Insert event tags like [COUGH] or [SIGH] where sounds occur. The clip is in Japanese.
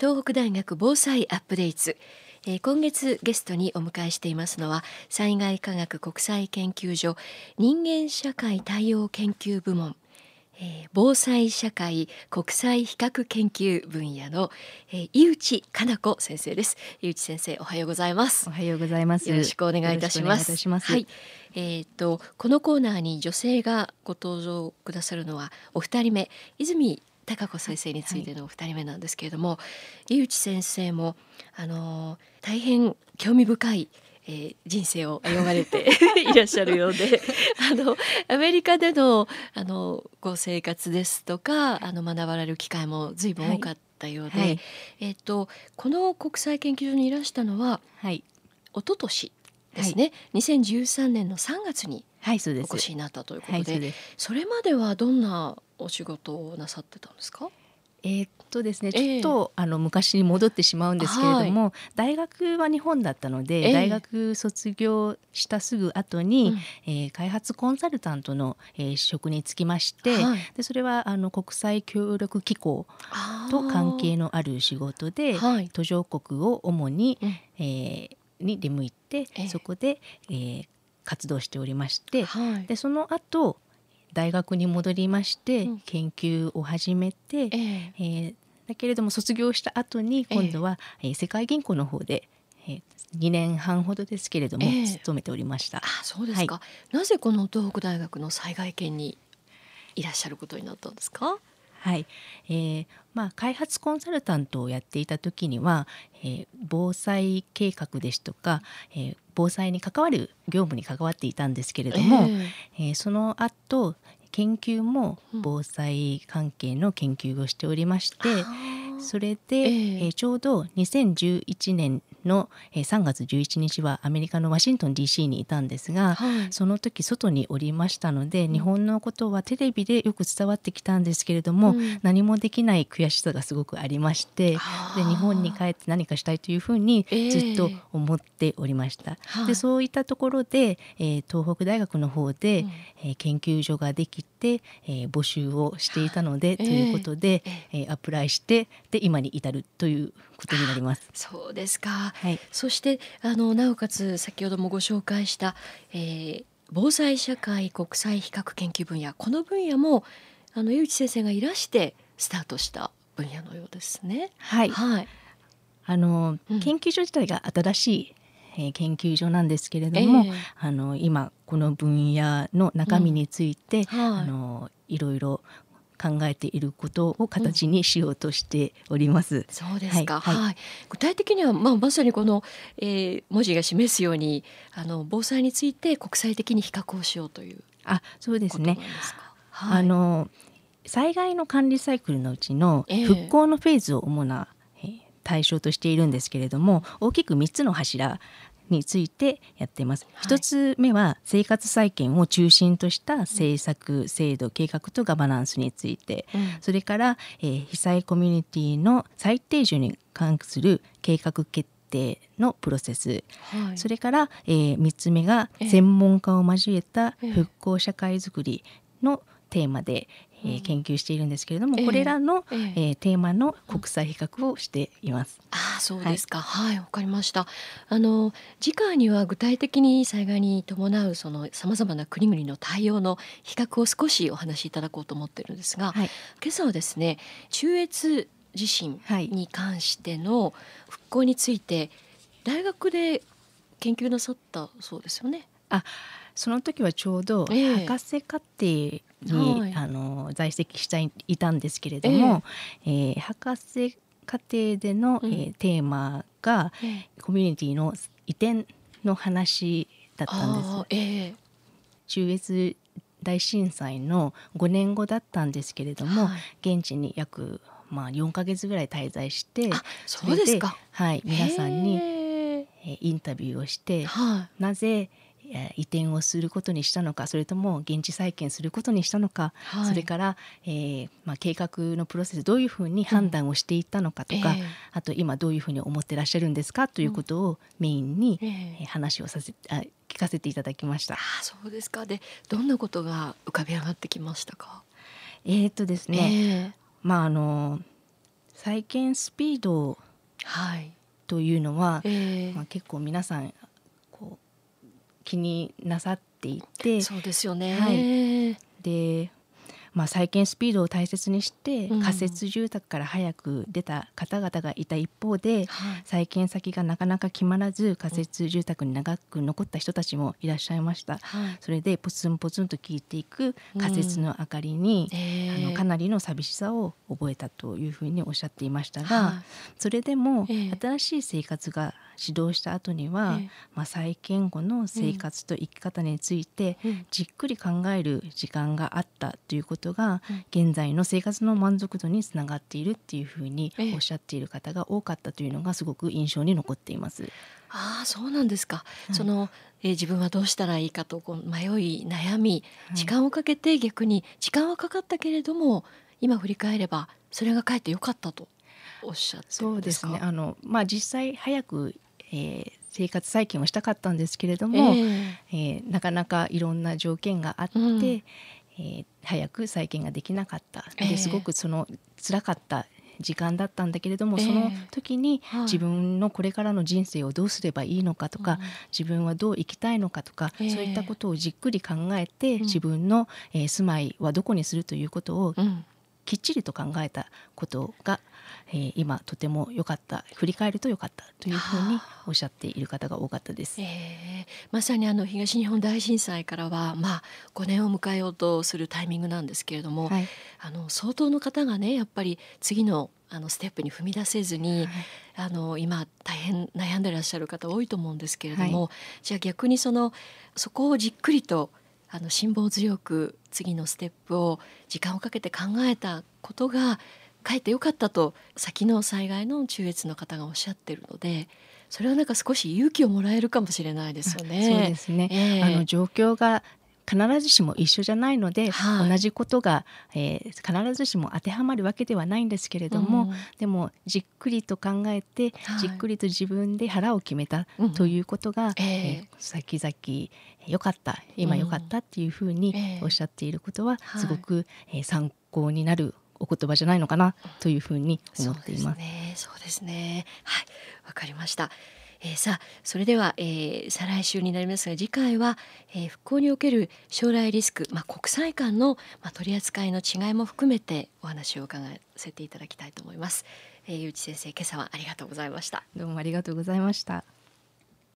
東北大学防災アップデートえー、今月ゲストにお迎えしていますのは災害科学国際研究所人間社会対応研究部門えー、防災社会国際比較研究分野の、えー、井内かな子先生です。井内先生おはようございます。おはようございます。よろしくお願いいたします。はい。えーと、このコーナーに女性がご登場くださるのはお二人目泉高子先生についてのお二人目なんですけれども、はい、井内先生もあの大変興味深いえー、人生を歩まれて [LAUGHS] いらっしゃるようであのアメリカでのあのご生活ですとかあの学ばれる機会も随分多かったようで、はい。はい、えっ、ー、とこの国際研究所にいらしたのは、はい、一昨年ですね、はい、2013年の3月にお越しになったということではい、それまではどんなお仕事をなさってたんですか？えー、っとですねちょっと、えー、あの昔に戻ってしまうんですけれども、はい、大学は日本だったので、えー、大学卒業したすぐ後に、うん、えー、開発コンサルタントの、えー、職に就きまして、はい、でそれはあの国際協力機構と関係のある仕事で、途上国を主に、うん、えー、に出向いて、そこで、えー、活動しておりまして、はい、でその後大学に戻りまして研究を始めて、うん、えー、だけれども卒業した後に今度は、えー、世界銀行の方で、えー、2年半ほどですけれども、勤めておりました。あそうですか、はい、なぜこの東北大学の災害研にいらっしゃることになったんですか？はい、えーまあ、開発コンサルタントをやっていた時には、えー、防災計画ですとか、えー、防災に関わる業務に関わっていたんですけれども、えー、えー、その後研究も防災関係の研究をしておりまして、うん、それで、えー、ちょうど2011年の3月11日はアメリカのワシントン DC にいたんですが、はい、その時外におりましたので、うん、日本のことはテレビでよく伝わってきたんですけれども、うん、何もできない悔しさがすごくありましてで日本に帰って何かしたいというふうにずっと思っておりました。えー、でそういったところで、えー、東北大学の方で、うん、えー、研究所ができて、えー、募集をしていたので、ということで、えー、アプライしてで今に至るということになります。そうですか。はい、そしてあのなおかつ先ほどもご紹介した、えー、防災社会国際比較研究分野この分野もあの井内先生がいらしてスタートした分野のようですね。はい。はい。あの、うん、研究所自体が新しいえー、研究所なんですけれども、えー、あの今この分野の中身について、うんはい、あのいろいろ考えていることを形にしようとしております。うん、そうですか、はい、はい、具体的には、まあ、まさにこの、えー、文字が示すようにあの防災について国際的に比較をしようというあそうですね。はい、あの災害の管理サイクルのうちの復興のフェーズを主な、えー、対象としているんですけれども大きく3つの柱についてやっています。一、はい、つ目は生活再建を中心とした政策、制度、計画とガバナンスについて、うん、それから、えー、被災コミュニティの最低順に関する計画決定のプロセス、はい、それから、えー、3つ目が専門家を交えた復興社会づくりのテーマで、えー、研究しているんですけれども、これらの、えー、えー、テーマの国際比較をしています。あそうですか。はいわ、はい、かりました。あの次回には具体的に災害に伴うそのさまざまな国々の対応の比較を少しお話しいただこうと思ってるんですが、はい、今朝はですね中越地震に関しての復興について、大学で研究なさったそうですよね。あその時はちょうど博士課程に、えー、あの在籍していたんですけれども、えー、えー、博士課程での、うん、えー、テーマが、コミュニティの移転の話だったんです。えー、中越大震災の5年後だったんですけれども、はい、現地に約まあ4か月ぐらい滞在してそうですか。はい皆さんにえインタビューをして、はい、なぜ移転をすることにしたのかそれとも現地再建することにしたのか、はい、それから、えーまあ、計画のプロセスどういうふうに判断をしていったのかとか、うんえ。ー、あと今どういうふうに思ってらっしゃるんですかということをメインに、えー、話をさせあ聞かせていただきました。あそうですか。でどんなことが浮かび上がってきましたか？えー、っとですね、えー、まああの再建スピードというのは、はい、え。ー、まあ、結構皆さん気になさっていて。そうですよね、はい、でまあ、再建スピードを大切にして仮設住宅から早く出た方々がいた一方で、再建先がなかなか決まらず仮設住宅に長く残った人たちもいらっしゃいました。それでポツンポツンと効いていく仮設の明かりに、あのかなりの寂しさを覚えたというふうにおっしゃっていましたが、それでも新しい生活が指導した後には、まあ、再建後の生活と生き方についてじっくり考える時間があったということが現在の生活の満足度につながっているっていうふうにおっしゃっている方が多かったというのがすごく印象に残っています。ああそうなんですか、はい、そのえー、自分はどうしたらいいかとこう迷い悩み時間をかけて逆に時間はかかったけれども今振り返ればそれがかえってよかったとおっしゃってそうですね。あの、まあ、実際早くえー、生活再建をしたかったんですけれども、えー、えー、なかなかいろんな条件があって、うん、えー、早く再建ができなかった。ですごくその辛かった時間だったんだけれども、その時に自分のこれからの人生をどうすればいいのかとか、自分はどう生きたいのかとか、そういったことをじっくり考えて、自分の、え住まいはどこにするということをきっちりと考えたことが、えー、今とても良かった振り返ると良かったというふうにおっしゃっている方が多かったです。えー、まさにあの東日本大震災からはまあ5年を迎えようとするタイミングなんですけれども、はい、あの相当の方がねやっぱり次のあのステップに踏み出せずに、はい、あの今大変悩んでらっしゃる方多いと思うんですけれども、はい、じゃあ逆にそのそこをじっくりとあの辛抱強く次のステップを時間をかけて考えたことがかえってよかったと先の災害の中越の方がおっしゃってるのでそれはなんか少し勇気をもらえるかもしれないですよね。そうですね、えー、あの状況が必ずしも一緒じゃないので、はい、同じことが、えー、必ずしも当てはまるわけではないんですけれども、うん、でもじっくりと考えて、はい、じっくりと自分で腹を決めたということが、うん、えー、先々良かった今良かったっていうふうにおっしゃっていることは、すごく、えー、参考になるお言葉じゃないのかなというふうに思っています。そうですね。はい、わかりました。えー、さあそれでは、えー、再来週になりますが次回は、えー、復興における将来リスク、まあ、国際間の、まあ、取り扱いの違いも含めてお話を伺わせていただきたいと思います。えー、ゆうち先生今朝はありがとうございました。どうもありがとうございました。